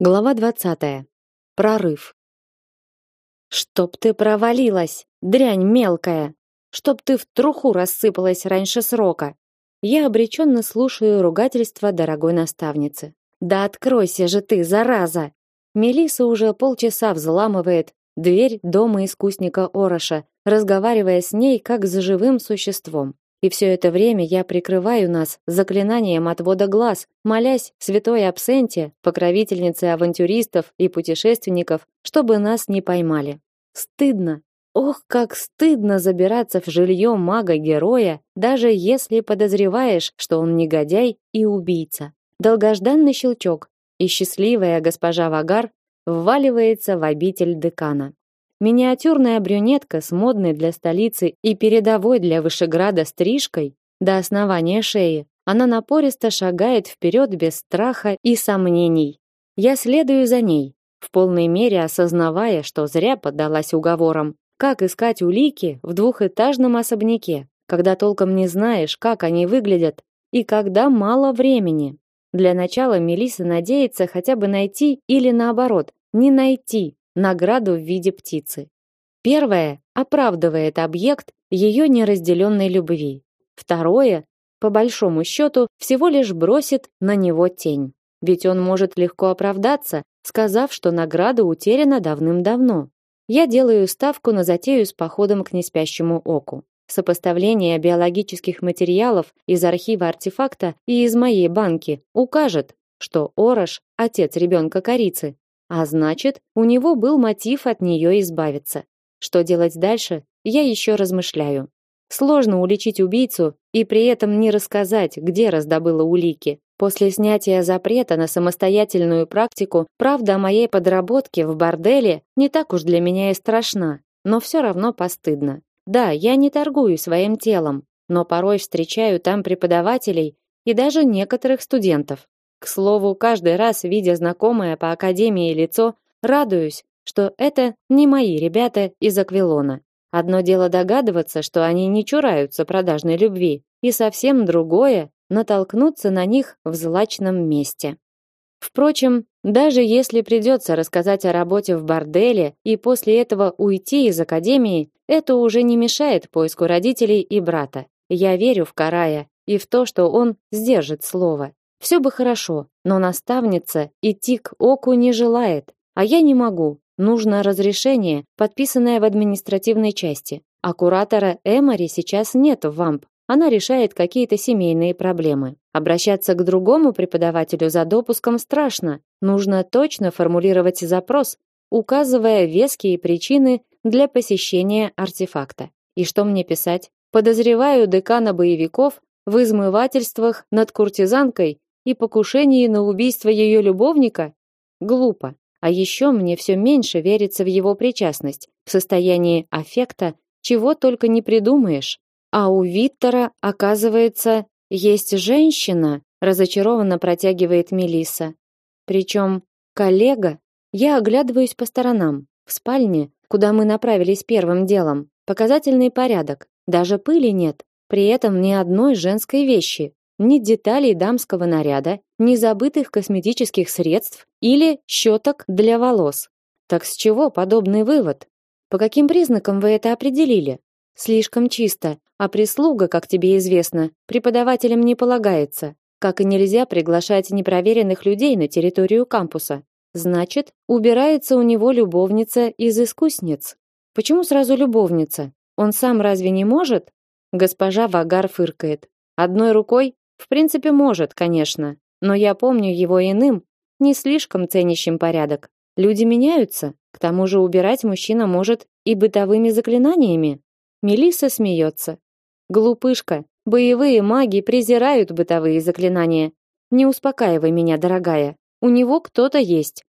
Глава 20. Прорыв. Чтоб ты провалилась, дрянь мелкая. Чтоб ты в труху рассыпалась раньше срока. Я обреченно слушаю ругательства дорогой наставницы. Да откройся же ты, зараза. Мелиса уже полчаса взламывает дверь дома искусника Ороша, разговаривая с ней как с живым существом. И все это время я прикрываю нас заклинанием отвода глаз, молясь святой абсенте, покровительнице авантюристов и путешественников, чтобы нас не поймали. Стыдно. Ох, как стыдно забираться в жилье мага-героя, даже если подозреваешь, что он негодяй и убийца. Долгожданный щелчок, и счастливая госпожа Вагар вваливается в обитель декана. Миниатюрная брюнетка с модной для столицы и передовой для Вышеграда стрижкой до основания шеи. Она напористо шагает вперед без страха и сомнений. Я следую за ней, в полной мере осознавая, что зря поддалась уговорам. Как искать улики в двухэтажном особняке, когда толком не знаешь, как они выглядят, и когда мало времени? Для начала Мелиса надеется хотя бы найти или наоборот, не найти награду в виде птицы. Первое оправдывает объект ее неразделенной любви. Второе, по большому счету, всего лишь бросит на него тень. Ведь он может легко оправдаться, сказав, что награда утеряна давным-давно. Я делаю ставку на затею с походом к неспящему оку. Сопоставление биологических материалов из архива артефакта и из моей банки укажет, что Орош, отец ребенка корицы, а значит, у него был мотив от нее избавиться. Что делать дальше, я еще размышляю. Сложно уличить убийцу и при этом не рассказать, где раздобыла улики. После снятия запрета на самостоятельную практику, правда о моей подработке в борделе не так уж для меня и страшна, но все равно постыдно. Да, я не торгую своим телом, но порой встречаю там преподавателей и даже некоторых студентов. К слову, каждый раз, видя знакомое по академии лицо, радуюсь, что это не мои ребята из Аквилона. Одно дело догадываться, что они не чураются продажной любви, и совсем другое натолкнуться на них в злачном месте. Впрочем, даже если придется рассказать о работе в борделе и после этого уйти из академии, это уже не мешает поиску родителей и брата. Я верю в Карая и в то, что он сдержит слово. Все бы хорошо, но наставница идти к оку не желает, а я не могу. Нужно разрешение, подписанное в административной части. А куратора Эмори сейчас нет в ВАМП. Она решает какие-то семейные проблемы. Обращаться к другому преподавателю за допуском страшно. Нужно точно формулировать запрос, указывая веские причины для посещения артефакта. И что мне писать? Подозреваю декана боевиков в измывательствах над куртизанкой и покушении на убийство ее любовника? Глупо. А еще мне все меньше верится в его причастность. В состоянии аффекта чего только не придумаешь. А у Виктора, оказывается, есть женщина, разочарованно протягивает Мелиса. Причем коллега. Я оглядываюсь по сторонам. В спальне, куда мы направились первым делом, показательный порядок. Даже пыли нет. При этом ни одной женской вещи ни деталей дамского наряда, ни забытых косметических средств или щеток для волос. Так с чего подобный вывод? По каким признакам вы это определили? Слишком чисто, а прислуга, как тебе известно, преподавателям не полагается, как и нельзя приглашать непроверенных людей на территорию кампуса. Значит, убирается у него любовница из искусниц. Почему сразу любовница? Он сам разве не может? Госпожа Вагар фыркает. Одной рукой в принципе, может, конечно, но я помню его иным, не слишком ценящим порядок. Люди меняются, к тому же убирать мужчина может и бытовыми заклинаниями. Мелисса смеется. Глупышка, боевые маги презирают бытовые заклинания. Не успокаивай меня, дорогая. У него кто-то есть.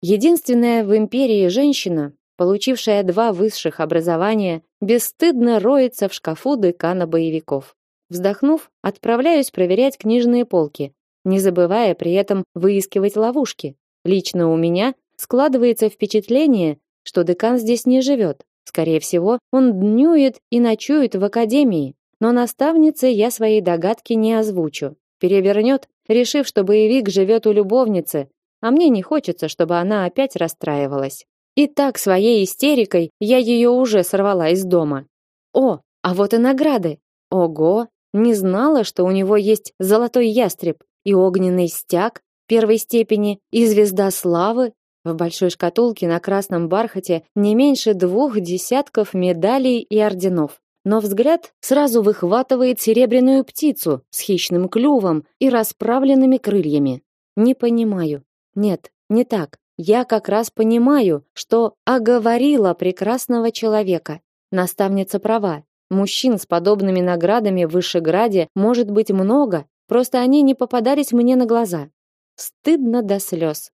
Единственная в империи женщина, получившая два высших образования, бесстыдно роется в шкафу декана боевиков. Вздохнув, отправляюсь проверять книжные полки, не забывая при этом выискивать ловушки. Лично у меня складывается впечатление, что декан здесь не живет. Скорее всего, он днюет и ночует в академии. Но наставнице я свои догадки не озвучу. Перевернет, решив, что боевик живет у любовницы, а мне не хочется, чтобы она опять расстраивалась. И так своей истерикой я ее уже сорвала из дома. О, а вот и награды. Ого, не знала, что у него есть золотой ястреб и огненный стяг первой степени и звезда славы. В большой шкатулке на красном бархате не меньше двух десятков медалей и орденов. Но взгляд сразу выхватывает серебряную птицу с хищным клювом и расправленными крыльями. Не понимаю. Нет, не так. Я как раз понимаю, что оговорила прекрасного человека. Наставница права. Мужчин с подобными наградами в Вышеграде может быть много, просто они не попадались мне на глаза. Стыдно до слез.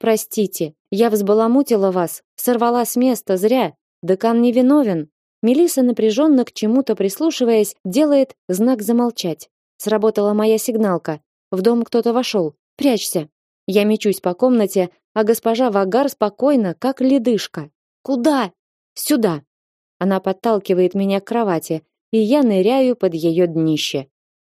Простите, я взбаламутила вас, сорвала с места зря. Декан не виновен. Мелиса напряженно к чему-то прислушиваясь, делает знак замолчать. Сработала моя сигналка. В дом кто-то вошел. Прячься. Я мечусь по комнате, а госпожа Вагар спокойно, как ледышка. Куда? Сюда. Она подталкивает меня к кровати, и я ныряю под ее днище.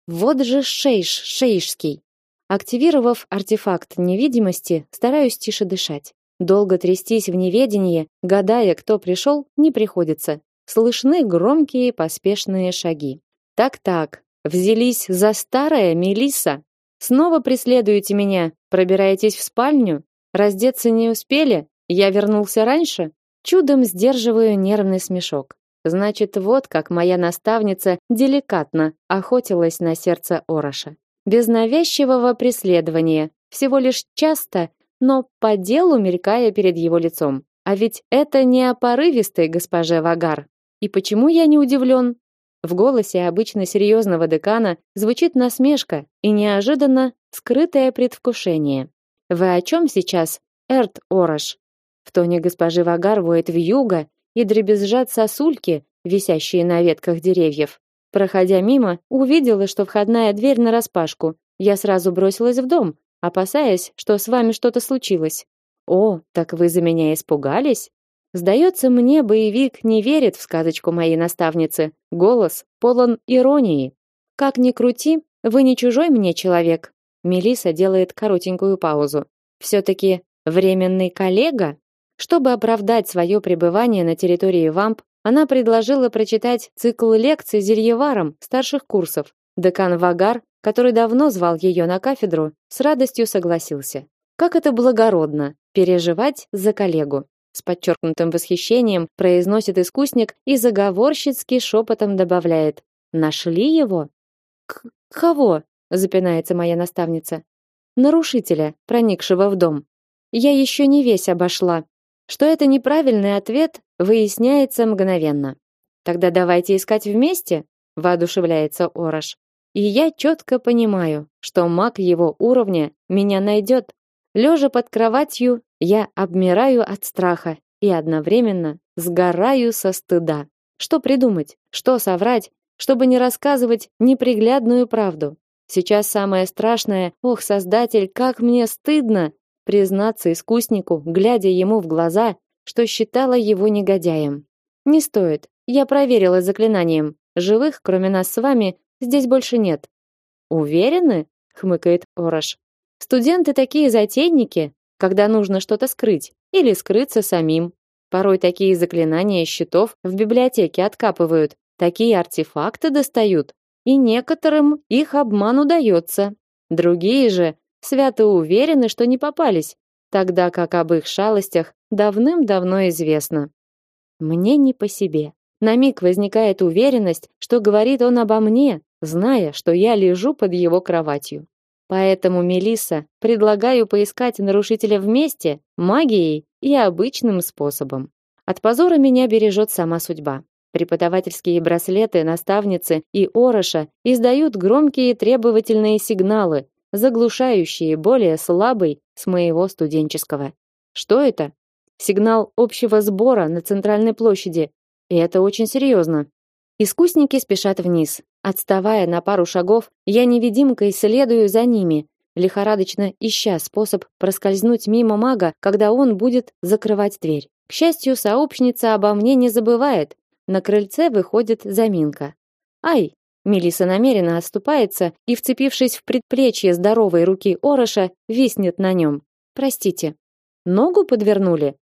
Вот же шейш, шейшский. Активировав артефакт невидимости, стараюсь тише дышать. Долго трястись в неведении, гадая, кто пришел, не приходится. Слышны громкие поспешные шаги. Так-так, взялись за старое, Мелисса. Снова преследуете меня, пробираетесь в спальню? Раздеться не успели? Я вернулся раньше? Чудом сдерживаю нервный смешок. Значит, вот как моя наставница деликатно охотилась на сердце Ороша. Без навязчивого преследования, всего лишь часто, но по делу мелькая перед его лицом. А ведь это не о порывистой госпоже Вагар. И почему я не удивлен? В голосе обычно серьезного декана звучит насмешка и неожиданно скрытое предвкушение. Вы о чем сейчас, Эрт Орош? В тоне госпожи Вагар воет вьюга и дребезжат сосульки, висящие на ветках деревьев. Проходя мимо, увидела, что входная дверь нараспашку. Я сразу бросилась в дом, опасаясь, что с вами что-то случилось. О, так вы за меня испугались? Сдается мне, боевик не верит в сказочку моей наставницы. Голос полон иронии. Как ни крути, вы не чужой мне человек. Мелиса делает коротенькую паузу. все таки временный коллега? Чтобы оправдать свое пребывание на территории Вамп, она предложила прочитать цикл лекций зельеварам старших курсов. Декан Вагар, который давно звал ее на кафедру, с радостью согласился. Как это благородно переживать за коллегу. С подчеркнутым восхищением произносит искусник и заговорщицки шепотом добавляет: "Нашли его?" К кого? запинается моя наставница. Нарушителя, проникшего в дом. Я еще не весь обошла. Что это неправильный ответ, выясняется мгновенно. Тогда давайте искать вместе, воодушевляется Орош. И я четко понимаю, что маг его уровня меня найдет. Лежа под кроватью, я обмираю от страха и одновременно сгораю со стыда. Что придумать? Что соврать, чтобы не рассказывать неприглядную правду? Сейчас самое страшное, ох, создатель, как мне стыдно, признаться искуснику, глядя ему в глаза, что считала его негодяем. Не стоит. Я проверила заклинанием. Живых, кроме нас с вами, здесь больше нет. Уверены? хмыкает Орош. Студенты такие затейники, когда нужно что-то скрыть или скрыться самим. Порой такие заклинания щитов в библиотеке откапывают, такие артефакты достают, и некоторым их обман удается. Другие же свято уверены, что не попались, тогда как об их шалостях давным-давно известно. Мне не по себе. На миг возникает уверенность, что говорит он обо мне, зная, что я лежу под его кроватью. Поэтому, Мелисса, предлагаю поискать нарушителя вместе, магией и обычным способом. От позора меня бережет сама судьба. Преподавательские браслеты наставницы и Ороша издают громкие требовательные сигналы, заглушающие более слабый с моего студенческого. Что это? Сигнал общего сбора на центральной площади. И это очень серьезно. Искусники спешат вниз. Отставая на пару шагов, я невидимкой следую за ними, лихорадочно ища способ проскользнуть мимо мага, когда он будет закрывать дверь. К счастью, сообщница обо мне не забывает. На крыльце выходит заминка. Ай, Мелиса намеренно отступается и, вцепившись в предплечье здоровой руки Ороша, виснет на нем. Простите. Ногу подвернули?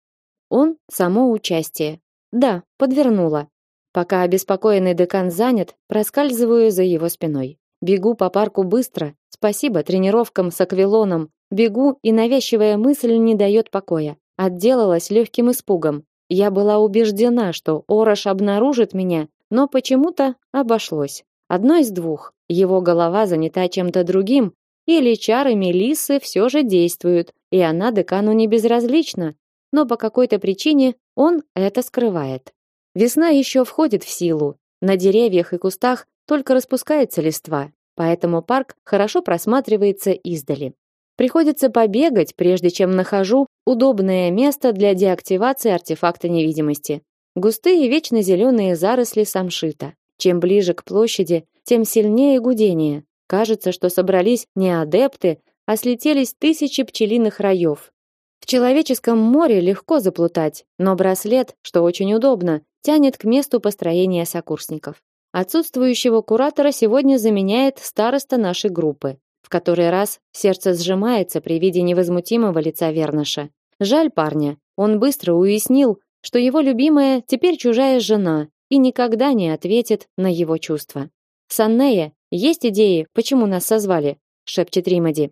Он само участие. Да, подвернула. Пока обеспокоенный декан занят, проскальзываю за его спиной. Бегу по парку быстро. Спасибо тренировкам с аквилоном. Бегу, и навязчивая мысль не дает покоя. Отделалась легким испугом. Я была убеждена, что Орош обнаружит меня, но почему-то обошлось. Одно из двух. Его голова занята чем-то другим, или чары Мелисы все же действуют, и она декану не безразлична, но по какой-то причине он это скрывает. Весна еще входит в силу. На деревьях и кустах только распускается листва, поэтому парк хорошо просматривается издали. Приходится побегать, прежде чем нахожу удобное место для деактивации артефакта невидимости. Густые вечно зеленые заросли самшита. Чем ближе к площади, тем сильнее гудение. Кажется, что собрались не адепты, а слетелись тысячи пчелиных раев. В человеческом море легко заплутать, но браслет, что очень удобно, тянет к месту построения сокурсников. Отсутствующего куратора сегодня заменяет староста нашей группы. В который раз сердце сжимается при виде невозмутимого лица Вернаша. Жаль парня. Он быстро уяснил, что его любимая теперь чужая жена и никогда не ответит на его чувства. Саннея, есть идеи, почему нас созвали? шепчет Римади.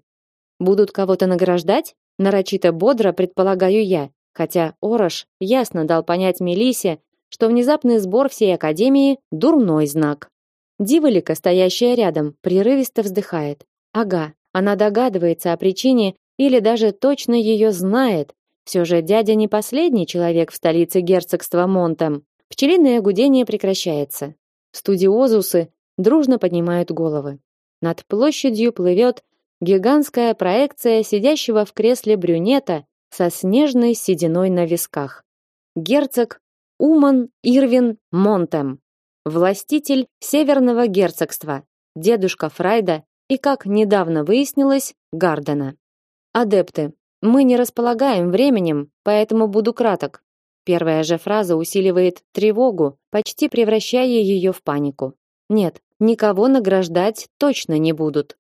Будут кого-то награждать? нарочито бодро предполагаю я, хотя Орош ясно дал понять Мелисе, что внезапный сбор всей академии дурной знак. Диволика, стоящая рядом, прерывисто вздыхает. Ага, она догадывается о причине или даже точно ее знает. Все же дядя не последний человек в столице герцогства Монтем. Пчелиное гудение прекращается. Студиозусы дружно поднимают головы. Над площадью плывет гигантская проекция сидящего в кресле брюнета со снежной сединой на висках. Герцог Уман Ирвин Монтем, властитель Северного герцогства, дедушка Фрайда и, как недавно выяснилось, Гардена. Адепты, мы не располагаем временем, поэтому буду краток. Первая же фраза усиливает тревогу, почти превращая ее в панику. Нет, никого награждать точно не будут.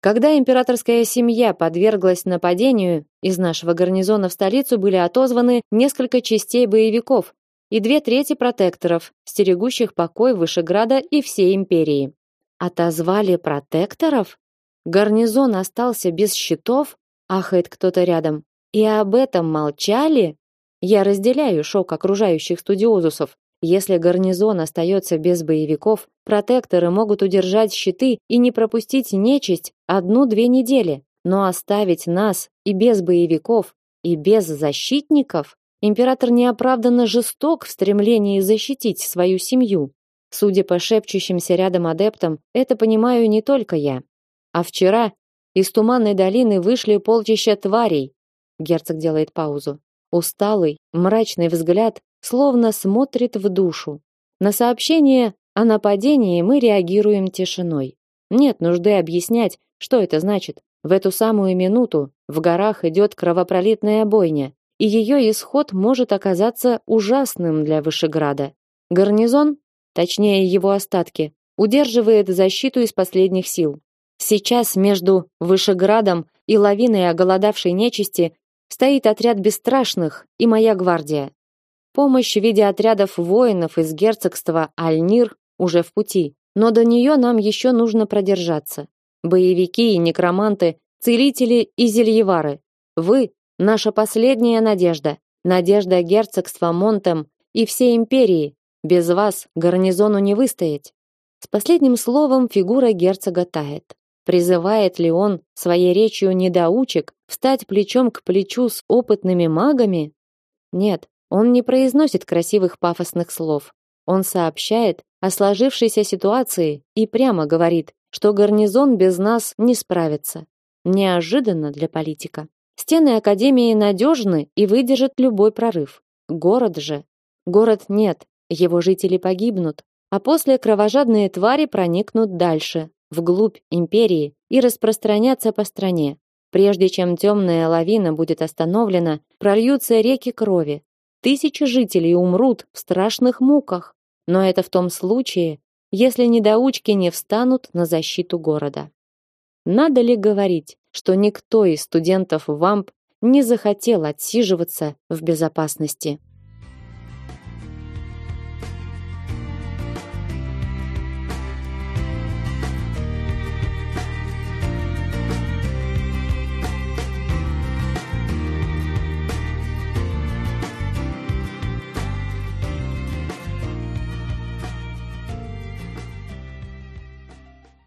Когда императорская семья подверглась нападению, из нашего гарнизона в столицу были отозваны несколько частей боевиков и две трети протекторов, стерегущих покой Вышеграда и всей империи. Отозвали протекторов? Гарнизон остался без щитов? Ахает кто-то рядом. И об этом молчали? Я разделяю шок окружающих студиозусов. Если гарнизон остается без боевиков, протекторы могут удержать щиты и не пропустить нечисть одну-две недели. Но оставить нас и без боевиков, и без защитников? Император неоправданно жесток в стремлении защитить свою семью. Судя по шепчущимся рядом адептам, это понимаю не только я. А вчера из туманной долины вышли полчища тварей. Герцог делает паузу. Усталый, мрачный взгляд словно смотрит в душу. На сообщение о нападении мы реагируем тишиной. Нет нужды объяснять, что это значит. В эту самую минуту в горах идет кровопролитная бойня, и ее исход может оказаться ужасным для Вышеграда. Гарнизон точнее его остатки, удерживает защиту из последних сил. Сейчас между Вышеградом и лавиной оголодавшей нечисти стоит отряд бесстрашных и моя гвардия. Помощь в виде отрядов воинов из герцогства Альнир уже в пути, но до нее нам еще нужно продержаться. Боевики и некроманты, целители и зельевары. Вы наша последняя надежда, надежда герцогства Монтем и всей империи, без вас гарнизону не выстоять. С последним словом фигура герцога тает. Призывает ли он своей речью недоучек встать плечом к плечу с опытными магами? Нет, он не произносит красивых пафосных слов. Он сообщает о сложившейся ситуации и прямо говорит, что гарнизон без нас не справится. Неожиданно для политика. Стены академии надежны и выдержат любой прорыв. Город же. Город нет, его жители погибнут, а после кровожадные твари проникнут дальше, вглубь империи и распространятся по стране. Прежде чем темная лавина будет остановлена, прольются реки крови. Тысячи жителей умрут в страшных муках. Но это в том случае, если недоучки не встанут на защиту города. Надо ли говорить, что никто из студентов ВАМП не захотел отсиживаться в безопасности.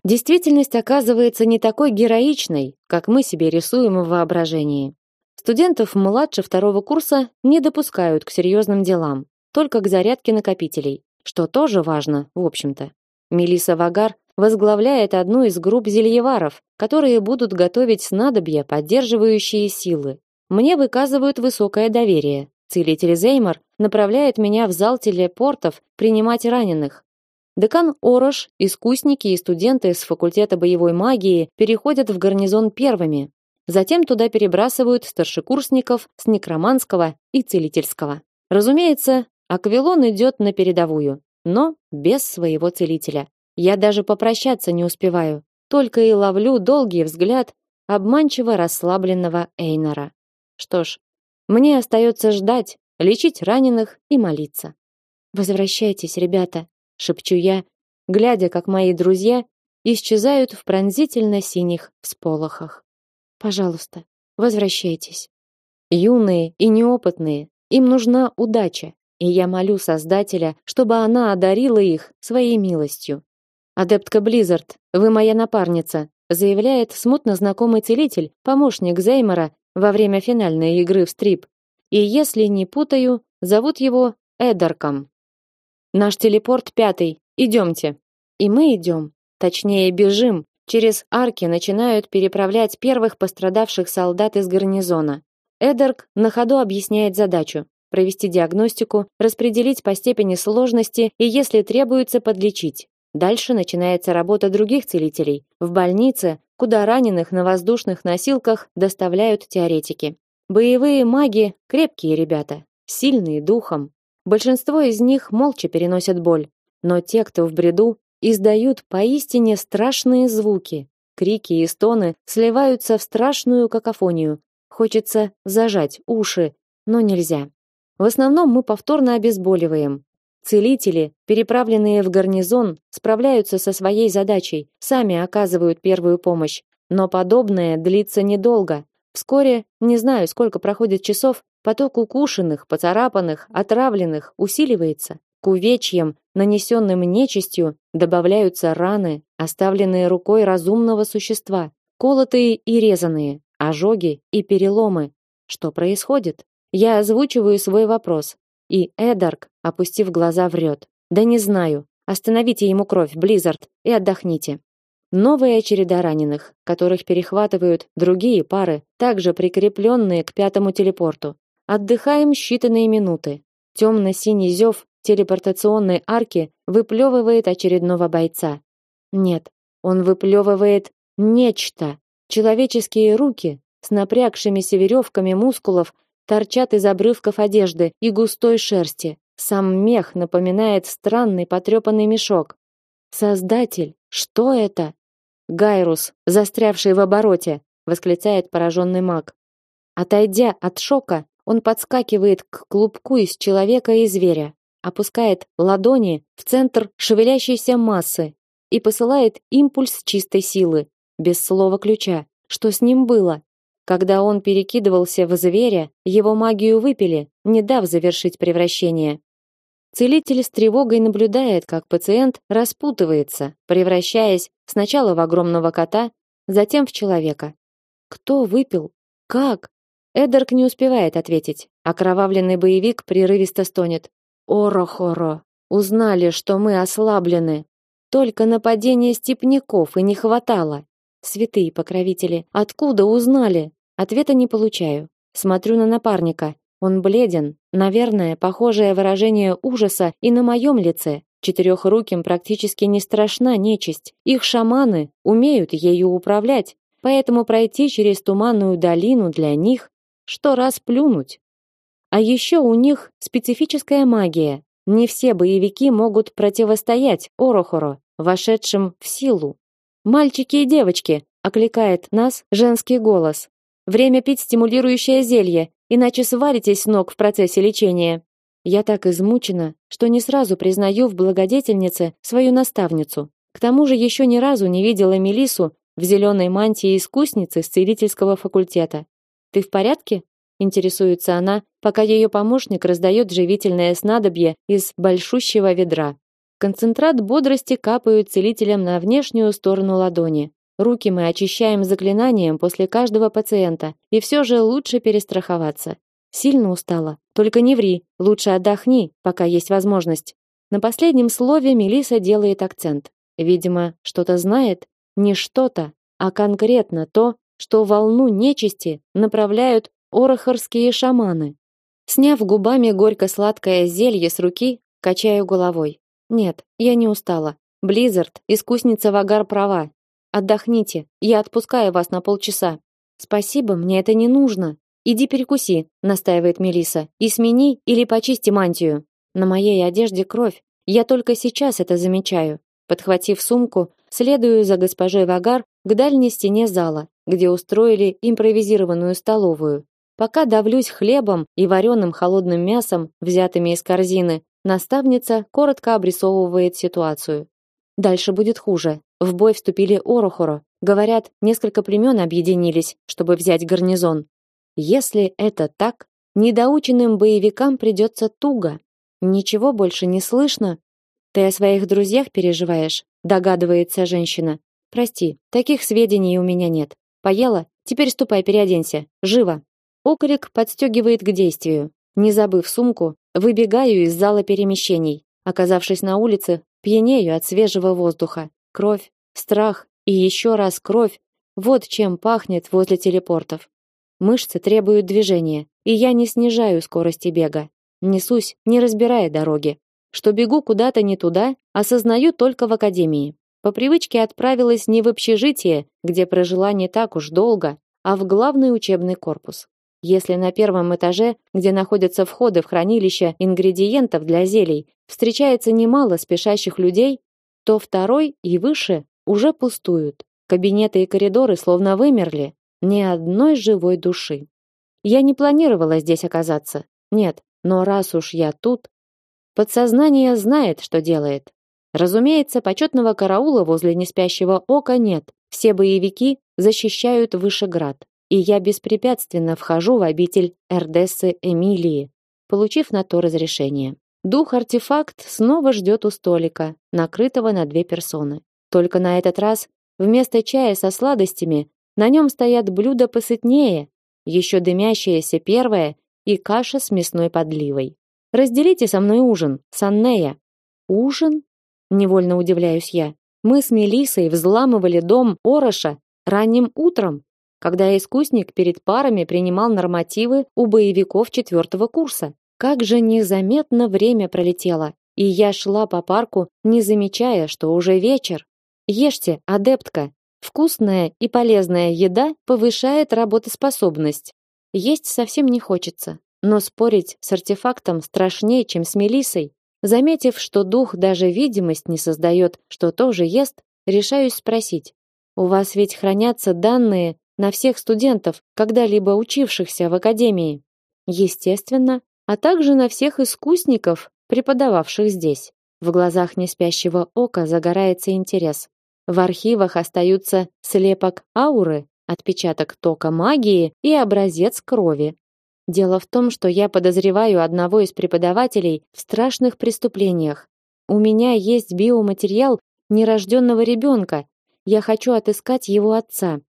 Действительность оказывается не такой героичной, как мы себе рисуем в воображении. Студентов младше второго курса не допускают к серьезным делам, только к зарядке накопителей, что тоже важно, в общем-то. Мелиса Вагар возглавляет одну из групп зельеваров, которые будут готовить снадобья, поддерживающие силы. Мне выказывают высокое доверие. Целитель Зеймар направляет меня в зал телепортов принимать раненых, Декан Орош, искусники и студенты с факультета боевой магии переходят в гарнизон первыми. Затем туда перебрасывают старшекурсников с некроманского и целительского. Разумеется, Аквилон идет на передовую, но без своего целителя. Я даже попрощаться не успеваю, только и ловлю долгий взгляд обманчиво расслабленного Эйнора. Что ж, мне остается ждать, лечить раненых и молиться. Возвращайтесь, ребята, шепчу я, глядя, как мои друзья исчезают в пронзительно-синих всполохах. Пожалуйста, возвращайтесь. Юные и неопытные, им нужна удача, и я молю Создателя, чтобы она одарила их своей милостью. Адептка Близзард, вы моя напарница, заявляет смутно знакомый целитель, помощник Зеймора во время финальной игры в стрип. И если не путаю, зовут его Эдарком. Наш телепорт пятый. Идемте. И мы идем. Точнее, бежим. Через арки начинают переправлять первых пострадавших солдат из гарнизона. Эдерк на ходу объясняет задачу: провести диагностику, распределить по степени сложности и, если требуется, подлечить. Дальше начинается работа других целителей. В больнице, куда раненых на воздушных носилках доставляют теоретики. Боевые маги крепкие ребята, сильные духом, Большинство из них молча переносят боль, но те, кто в бреду, издают поистине страшные звуки. Крики и стоны сливаются в страшную какофонию. Хочется зажать уши, но нельзя. В основном мы повторно обезболиваем. Целители, переправленные в гарнизон, справляются со своей задачей, сами оказывают первую помощь. Но подобное длится недолго. Вскоре, не знаю, сколько проходит часов, Поток укушенных, поцарапанных, отравленных усиливается. К увечьям, нанесенным нечистью, добавляются раны, оставленные рукой разумного существа, колотые и резаные, ожоги и переломы. Что происходит? Я озвучиваю свой вопрос, и Эдарк, опустив глаза, врет. Да не знаю. Остановите ему кровь, Близзард, и отдохните. Новая череда раненых, которых перехватывают другие пары, также прикрепленные к пятому телепорту. Отдыхаем считанные минуты. Темно-синий зев телепортационной арки выплевывает очередного бойца. Нет, он выплевывает нечто. Человеческие руки с напрягшимися веревками мускулов торчат из обрывков одежды и густой шерсти. Сам мех напоминает странный потрепанный мешок. Создатель, что это? Гайрус, застрявший в обороте, восклицает пораженный маг. Отойдя от шока, он подскакивает к клубку из человека и зверя, опускает ладони в центр шевелящейся массы и посылает импульс чистой силы, без слова ключа. Что с ним было? Когда он перекидывался в зверя, его магию выпили, не дав завершить превращение. Целитель с тревогой наблюдает, как пациент распутывается, превращаясь сначала в огромного кота, затем в человека. Кто выпил? Как? Эдерк не успевает ответить. Окровавленный боевик прерывисто стонет. Оро-хоро. Узнали, что мы ослаблены. Только нападения степняков и не хватало. Святые покровители, откуда узнали? Ответа не получаю. Смотрю на напарника. Он бледен. Наверное, похожее выражение ужаса и на моем лице. Четырехруким практически не страшна нечисть. Их шаманы умеют ею управлять, поэтому пройти через туманную долину для них что раз плюнуть. А еще у них специфическая магия. Не все боевики могут противостоять Орохоро, вошедшим в силу. Мальчики и девочки, окликает нас женский голос. Время пить стимулирующее зелье, иначе сваритесь с ног в процессе лечения. Я так измучена, что не сразу признаю в благодетельнице свою наставницу. К тому же еще ни разу не видела Мелису в зеленой мантии искусницы с целительского факультета. Ты в порядке? интересуется она, пока ее помощник раздает живительное снадобье из большущего ведра. Концентрат бодрости капают целителям на внешнюю сторону ладони. Руки мы очищаем заклинанием после каждого пациента, и все же лучше перестраховаться. Сильно устала. Только не ври, лучше отдохни, пока есть возможность. На последнем слове Мелиса делает акцент. Видимо, что-то знает, не что-то, а конкретно то, что волну нечисти направляют орохорские шаманы. Сняв губами горько-сладкое зелье с руки, качаю головой. Нет, я не устала. Близзард, искусница Вагар права. Отдохните, я отпускаю вас на полчаса. Спасибо, мне это не нужно. Иди перекуси, настаивает Мелиса, и смени или почисти мантию. На моей одежде кровь. Я только сейчас это замечаю. Подхватив сумку, следую за госпожой Вагар к дальней стене зала, где устроили импровизированную столовую. Пока давлюсь хлебом и вареным холодным мясом, взятыми из корзины, наставница коротко обрисовывает ситуацию. Дальше будет хуже. В бой вступили Орохоро. Говорят, несколько племен объединились, чтобы взять гарнизон. Если это так, недоученным боевикам придется туго. Ничего больше не слышно. Ты о своих друзьях переживаешь, догадывается женщина. Прости, таких сведений у меня нет. Поела? Теперь ступай переоденься. Живо. Окрик подстегивает к действию. Не забыв сумку, выбегаю из зала перемещений. Оказавшись на улице, пьянею от свежего воздуха. Кровь, страх и еще раз кровь. Вот чем пахнет возле телепортов. Мышцы требуют движения, и я не снижаю скорости бега. Несусь, не разбирая дороги. Что бегу куда-то не туда, осознаю только в академии. По привычке отправилась не в общежитие, где прожила не так уж долго, а в главный учебный корпус. Если на первом этаже, где находятся входы в хранилище ингредиентов для зелий, встречается немало спешащих людей, то второй и выше уже пустуют. Кабинеты и коридоры словно вымерли, ни одной живой души. Я не планировала здесь оказаться. Нет, но раз уж я тут, подсознание знает, что делает. Разумеется, почетного караула возле неспящего ока нет. Все боевики защищают Вышеград и я беспрепятственно вхожу в обитель Эрдессы Эмилии, получив на то разрешение. Дух-артефакт снова ждет у столика, накрытого на две персоны. Только на этот раз вместо чая со сладостями на нем стоят блюда посытнее, еще дымящееся первое и каша с мясной подливой. Разделите со мной ужин, Саннея. Ужин? Невольно удивляюсь я. Мы с Мелисой взламывали дом Ороша ранним утром когда искусник перед парами принимал нормативы у боевиков четвертого курса. Как же незаметно время пролетело, и я шла по парку, не замечая, что уже вечер. Ешьте, адептка. Вкусная и полезная еда повышает работоспособность. Есть совсем не хочется, но спорить с артефактом страшнее, чем с Мелисой. Заметив, что дух даже видимость не создает, что тоже ест, решаюсь спросить: "У вас ведь хранятся данные на всех студентов, когда-либо учившихся в академии. Естественно, а также на всех искусников, преподававших здесь. В глазах неспящего ока загорается интерес. В архивах остаются слепок ауры, отпечаток тока магии и образец крови. Дело в том, что я подозреваю одного из преподавателей в страшных преступлениях. У меня есть биоматериал нерожденного ребенка. Я хочу отыскать его отца.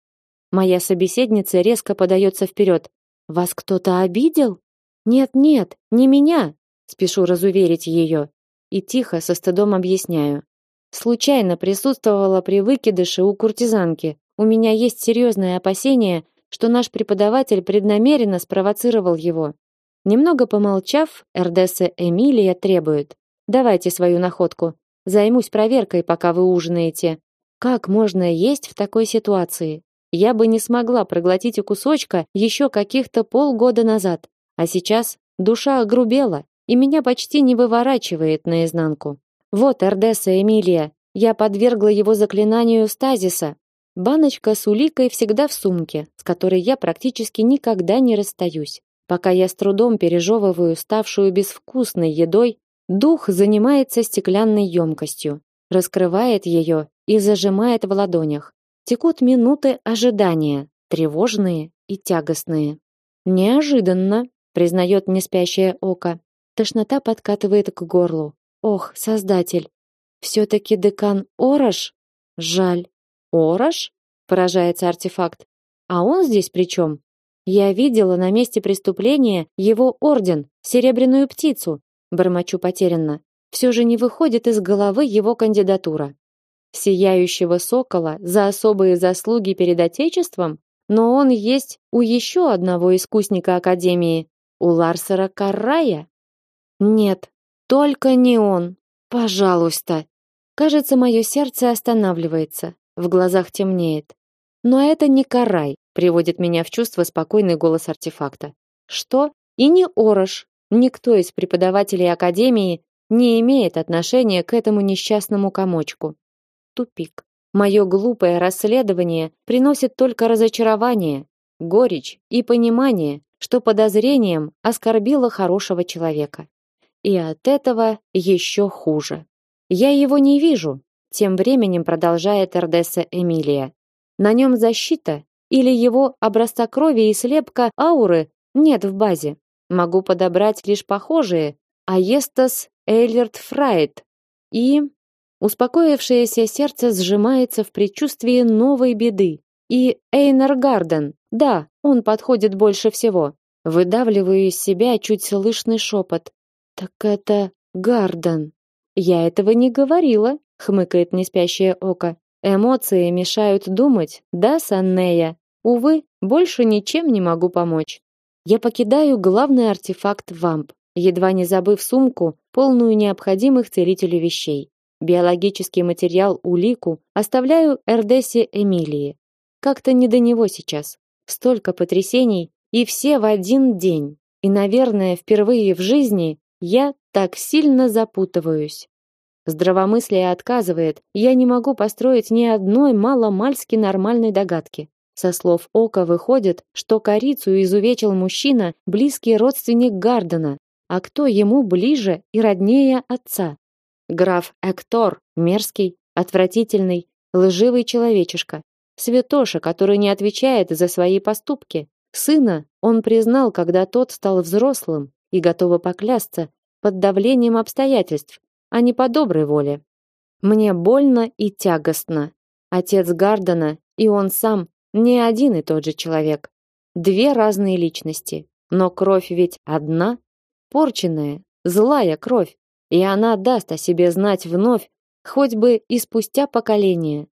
Моя собеседница резко подается вперед. Вас кто-то обидел? Нет, нет, не меня. Спешу разуверить ее и тихо со стыдом объясняю. Случайно присутствовала при выкидыше у куртизанки. У меня есть серьезное опасение, что наш преподаватель преднамеренно спровоцировал его. Немного помолчав, Эрдесса Эмилия требует: "Давайте свою находку. Займусь проверкой, пока вы ужинаете. Как можно есть в такой ситуации? я бы не смогла проглотить и кусочка еще каких-то полгода назад. А сейчас душа огрубела, и меня почти не выворачивает наизнанку. Вот Эрдесса Эмилия, я подвергла его заклинанию стазиса. Баночка с уликой всегда в сумке, с которой я практически никогда не расстаюсь. Пока я с трудом пережевываю ставшую безвкусной едой, дух занимается стеклянной емкостью, раскрывает ее и зажимает в ладонях. Текут минуты ожидания, тревожные и тягостные. Неожиданно, признает неспящее око. Тошнота подкатывает к горлу. Ох, создатель. все таки декан Орош? Жаль. Орош? поражается артефакт. А он здесь при чем? Я видела на месте преступления его орден, серебряную птицу, бормочу потерянно. Все же не выходит из головы его кандидатура. Сияющего сокола за особые заслуги перед отечеством, но он есть у еще одного искусника академии, у Ларсера Каррая. Нет, только не он. Пожалуйста. Кажется, мое сердце останавливается, в глазах темнеет. Но это не Карай, приводит меня в чувство спокойный голос артефакта. Что? И не Орош. Никто из преподавателей академии не имеет отношения к этому несчастному комочку. Тупик. Мое глупое расследование приносит только разочарование, горечь и понимание, что подозрением оскорбило хорошего человека. И от этого еще хуже. Я его не вижу, тем временем продолжает Эрдесса Эмилия. На нем защита или его образца крови и слепка ауры нет в базе. Могу подобрать лишь похожие, Аестас Эйлерт Фрайт и успокоившееся сердце сжимается в предчувствии новой беды. И Эйнар Гарден. Да, он подходит больше всего. Выдавливаю из себя чуть слышный шепот. Так это Гарден. Я этого не говорила, хмыкает неспящее око. Эмоции мешают думать, да, Саннея? Увы, больше ничем не могу помочь. Я покидаю главный артефакт вамп, едва не забыв сумку, полную необходимых целителю вещей. Биологический материал улику оставляю Эрдесе Эмилии. Как-то не до него сейчас. Столько потрясений и все в один день. И, наверное, впервые в жизни я так сильно запутываюсь. Здравомыслие отказывает, я не могу построить ни одной маломальски нормальной догадки. Со слов Ока выходит, что корицу изувечил мужчина, близкий родственник Гардена. А кто ему ближе и роднее отца? Граф Эктор, мерзкий, отвратительный, лживый человечишка. Святоша, который не отвечает за свои поступки. Сына он признал, когда тот стал взрослым, и готова поклясться под давлением обстоятельств, а не по доброй воле. Мне больно и тягостно. Отец Гардена и он сам не один и тот же человек. Две разные личности, но кровь ведь одна, порченная, злая кровь, и она даст о себе знать вновь, хоть бы и спустя поколения.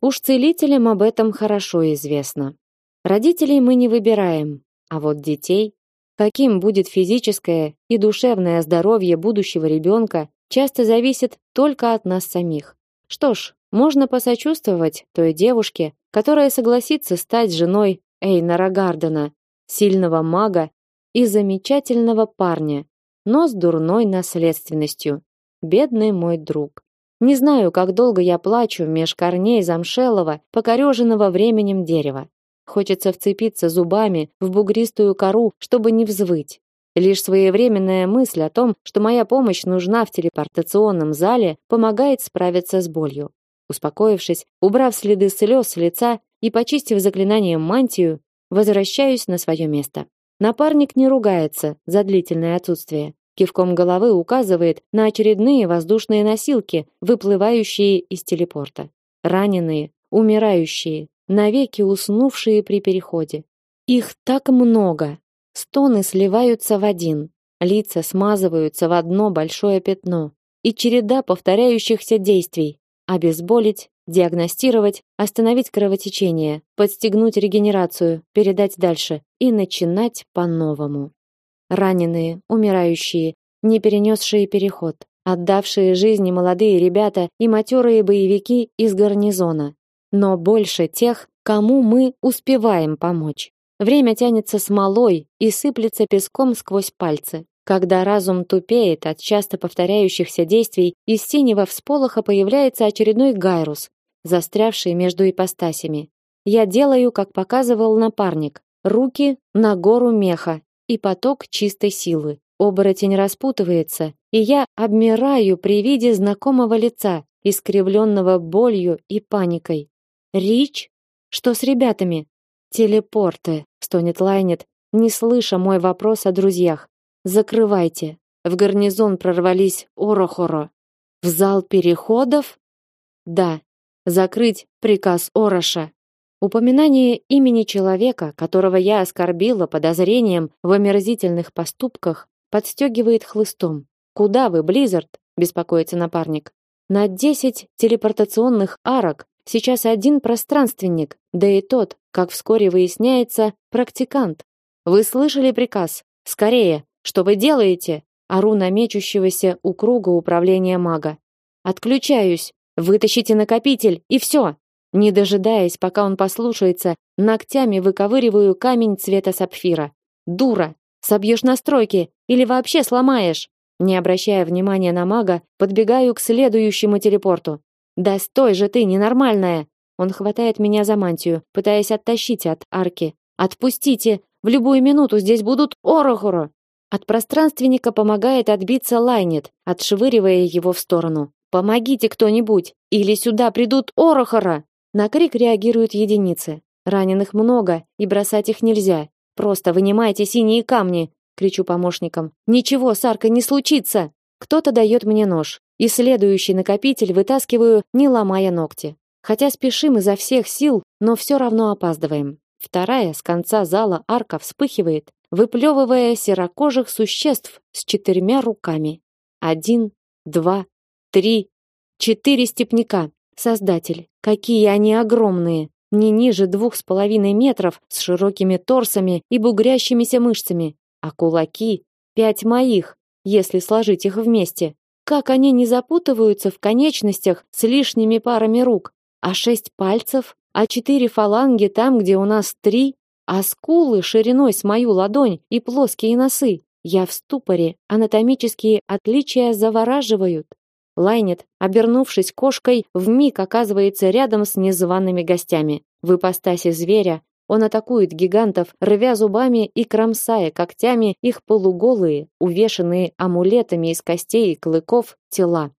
Уж целителям об этом хорошо известно. Родителей мы не выбираем, а вот детей, каким будет физическое и душевное здоровье будущего ребенка, часто зависит только от нас самих. Что ж, можно посочувствовать той девушке, которая согласится стать женой Эйнара Гардена, сильного мага и замечательного парня, но с дурной наследственностью. Бедный мой друг. Не знаю, как долго я плачу меж корней замшелого, покореженного временем дерева. Хочется вцепиться зубами в бугристую кору, чтобы не взвыть. Лишь своевременная мысль о том, что моя помощь нужна в телепортационном зале, помогает справиться с болью. Успокоившись, убрав следы слез с лица и почистив заклинанием мантию, возвращаюсь на свое место. Напарник не ругается за длительное отсутствие. Кивком головы указывает на очередные воздушные носилки, выплывающие из телепорта. Раненые, умирающие, навеки уснувшие при переходе. Их так много. Стоны сливаются в один, лица смазываются в одно большое пятно. И череда повторяющихся действий: обезболить, диагностировать, остановить кровотечение, подстегнуть регенерацию, передать дальше и начинать по-новому. Раненые, умирающие, не перенесшие переход, отдавшие жизни молодые ребята и матерые боевики из гарнизона. Но больше тех, кому мы успеваем помочь. Время тянется смолой и сыплется песком сквозь пальцы. Когда разум тупеет от часто повторяющихся действий, из синего всполоха появляется очередной гайрус, застрявший между ипостасями. Я делаю, как показывал напарник. Руки на гору меха и поток чистой силы. Оборотень распутывается, и я обмираю при виде знакомого лица, искривленного болью и паникой. Рич? Что с ребятами? Телепорты, стонет Лайнет, не слыша мой вопрос о друзьях. Закрывайте. В гарнизон прорвались Орохоро. В зал переходов? Да. Закрыть приказ Ороша. Упоминание имени человека, которого я оскорбила подозрением в омерзительных поступках, подстегивает хлыстом. Куда вы, Близзард? беспокоится напарник. На десять телепортационных арок сейчас один пространственник, да и тот, как вскоре выясняется, практикант. Вы слышали приказ? Скорее, что вы делаете? Ору на мечущегося у круга управления мага. Отключаюсь. Вытащите накопитель и все. Не дожидаясь, пока он послушается, ногтями выковыриваю камень цвета сапфира. Дура, собьешь настройки или вообще сломаешь. Не обращая внимания на мага, подбегаю к следующему телепорту. Да стой же ты, ненормальная. Он хватает меня за мантию, пытаясь оттащить от арки. Отпустите, в любую минуту здесь будут орохоро. От пространственника помогает отбиться Лайнет, отшвыривая его в сторону. Помогите кто-нибудь, или сюда придут орохора. На крик реагируют единицы. Раненых много, и бросать их нельзя. Просто вынимайте синие камни, кричу помощникам. Ничего с аркой не случится. Кто-то дает мне нож, и следующий накопитель вытаскиваю, не ломая ногти. Хотя спешим изо всех сил, но все равно опаздываем. Вторая с конца зала арка вспыхивает, выплевывая серокожих существ с четырьмя руками. Один, два, три, четыре степняка. Создатель, какие они огромные! Не ниже двух с половиной метров, с широкими торсами и бугрящимися мышцами. А кулаки — пять моих, если сложить их вместе. Как они не запутываются в конечностях с лишними парами рук? А шесть пальцев? А четыре фаланги там, где у нас три? А скулы шириной с мою ладонь и плоские носы? Я в ступоре, анатомические отличия завораживают. Лайнет, обернувшись кошкой, вмиг оказывается рядом с незваными гостями. В ипостаси зверя он атакует гигантов, рвя зубами и кромсая когтями их полуголые, увешанные амулетами из костей и клыков тела.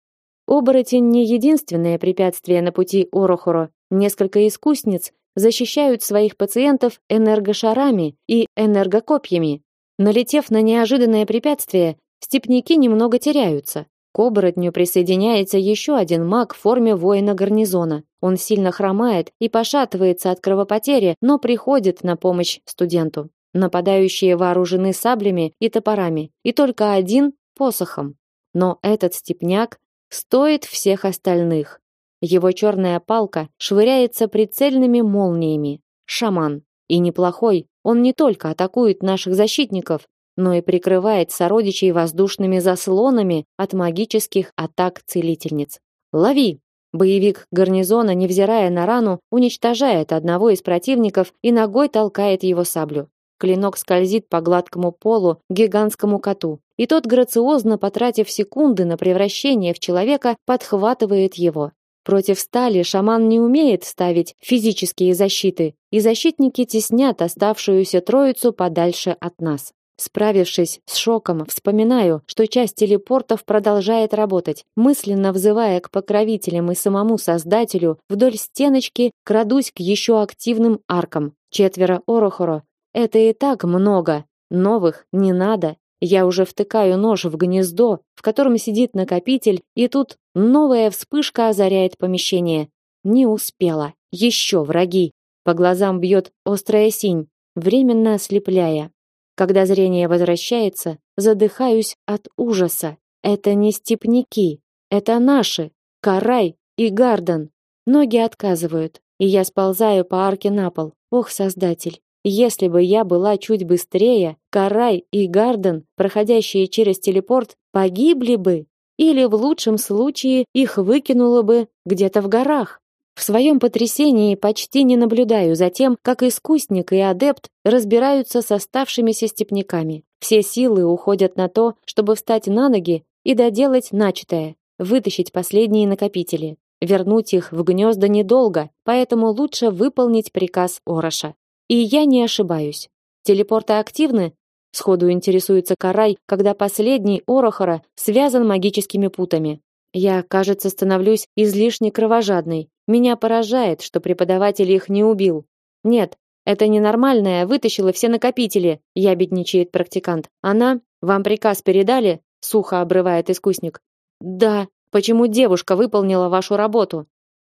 Оборотень не единственное препятствие на пути Орохоро. Несколько искусниц защищают своих пациентов энергошарами и энергокопьями. Налетев на неожиданное препятствие, степняки немного теряются. К оборотню присоединяется еще один маг в форме воина гарнизона. Он сильно хромает и пошатывается от кровопотери, но приходит на помощь студенту. Нападающие вооружены саблями и топорами, и только один посохом. Но этот степняк стоит всех остальных. Его черная палка швыряется прицельными молниями. Шаман. И неплохой, он не только атакует наших защитников, но и прикрывает сородичей воздушными заслонами от магических атак целительниц. Лови! Боевик гарнизона, невзирая на рану, уничтожает одного из противников и ногой толкает его саблю. Клинок скользит по гладкому полу гигантскому коту, и тот грациозно, потратив секунды на превращение в человека, подхватывает его. Против стали шаман не умеет ставить физические защиты, и защитники теснят оставшуюся троицу подальше от нас. Справившись с шоком, вспоминаю, что часть телепортов продолжает работать. Мысленно взывая к покровителям и самому Создателю, вдоль стеночки крадусь к еще активным аркам. Четверо Орохоро. Это и так много. Новых не надо. Я уже втыкаю нож в гнездо, в котором сидит накопитель, и тут новая вспышка озаряет помещение. Не успела. Еще враги. По глазам бьет острая синь, временно ослепляя. Когда зрение возвращается, задыхаюсь от ужаса. Это не степняки, это наши, Карай и Гарден. Ноги отказывают, и я сползаю по арке на пол. Ох, создатель, если бы я была чуть быстрее, Карай и Гарден, проходящие через телепорт, погибли бы, или в лучшем случае их выкинуло бы где-то в горах. В своем потрясении почти не наблюдаю за тем, как искусник и адепт разбираются с оставшимися степняками. Все силы уходят на то, чтобы встать на ноги и доделать начатое, вытащить последние накопители. вернуть их в гнезда недолго, поэтому лучше выполнить приказ Ороша. И я не ошибаюсь. Телепорты активны? Сходу интересуется Карай, когда последний Орохора связан магическими путами. Я, кажется, становлюсь излишне кровожадной. Меня поражает, что преподаватель их не убил. Нет, это ненормальная вытащила все накопители, ябедничает практикант. Она вам приказ передали? сухо обрывает искусник. Да, почему девушка выполнила вашу работу?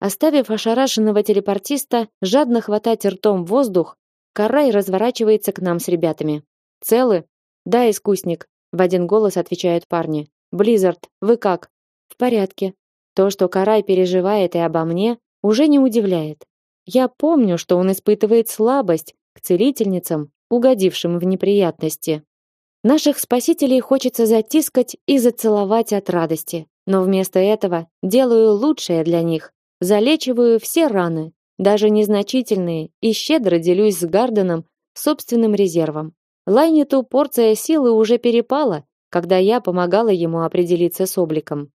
Оставив ошарашенного телепортиста жадно хватать ртом воздух, Карай разворачивается к нам с ребятами. Целы? Да, искусник, в один голос отвечают парни. Близзард, вы как? В порядке. То, что Карай переживает и обо мне, уже не удивляет. Я помню, что он испытывает слабость к целительницам, угодившим в неприятности. Наших спасителей хочется затискать и зацеловать от радости, но вместо этого делаю лучшее для них. Залечиваю все раны, даже незначительные, и щедро делюсь с Гарденом собственным резервом. Лайнету порция силы уже перепала, когда я помогала ему определиться с обликом.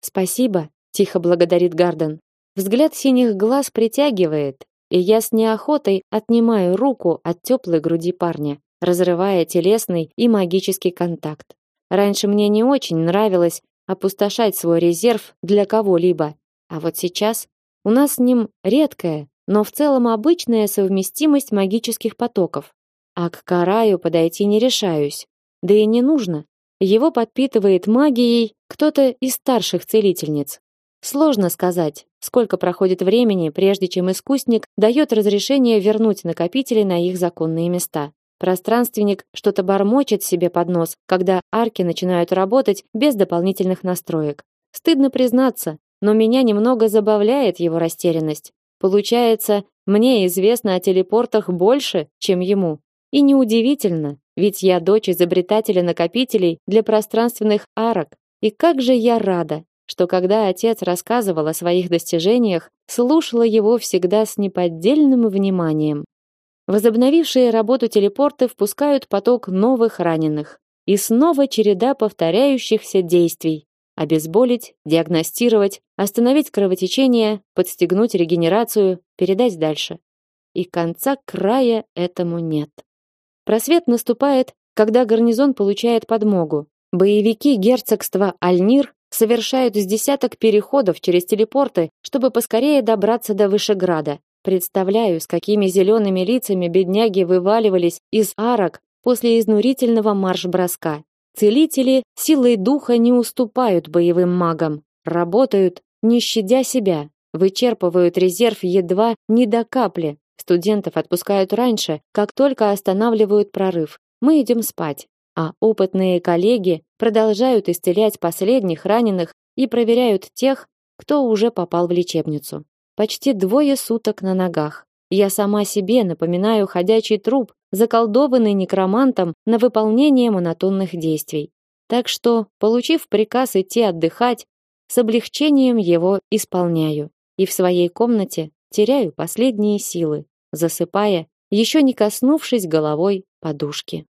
Спасибо, тихо благодарит Гарден. Взгляд синих глаз притягивает, и я с неохотой отнимаю руку от теплой груди парня, разрывая телесный и магический контакт. Раньше мне не очень нравилось опустошать свой резерв для кого-либо, а вот сейчас у нас с ним редкая, но в целом обычная совместимость магических потоков. А к Караю подойти не решаюсь. Да и не нужно. Его подпитывает магией кто-то из старших целительниц. Сложно сказать, сколько проходит времени, прежде чем искусник дает разрешение вернуть накопители на их законные места. Пространственник что-то бормочет себе под нос, когда арки начинают работать без дополнительных настроек. Стыдно признаться, но меня немного забавляет его растерянность. Получается, мне известно о телепортах больше, чем ему. И неудивительно, ведь я дочь изобретателя накопителей для пространственных арок. И как же я рада, что когда отец рассказывал о своих достижениях, слушала его всегда с неподдельным вниманием. Возобновившие работу телепорты впускают поток новых раненых. И снова череда повторяющихся действий. Обезболить, диагностировать, остановить кровотечение, подстегнуть регенерацию, передать дальше. И конца края этому нет. Просвет наступает, когда гарнизон получает подмогу. Боевики герцогства Альнир совершают с десяток переходов через телепорты, чтобы поскорее добраться до Вышеграда. Представляю, с какими зелеными лицами бедняги вываливались из арок после изнурительного марш-броска. Целители силой духа не уступают боевым магам, работают, не щадя себя, вычерпывают резерв едва не до капли. Студентов отпускают раньше, как только останавливают прорыв. Мы идем спать а опытные коллеги продолжают исцелять последних раненых и проверяют тех, кто уже попал в лечебницу. Почти двое суток на ногах. Я сама себе напоминаю ходячий труп, заколдованный некромантом на выполнение монотонных действий. Так что, получив приказ идти отдыхать, с облегчением его исполняю и в своей комнате теряю последние силы, засыпая, еще не коснувшись головой подушки.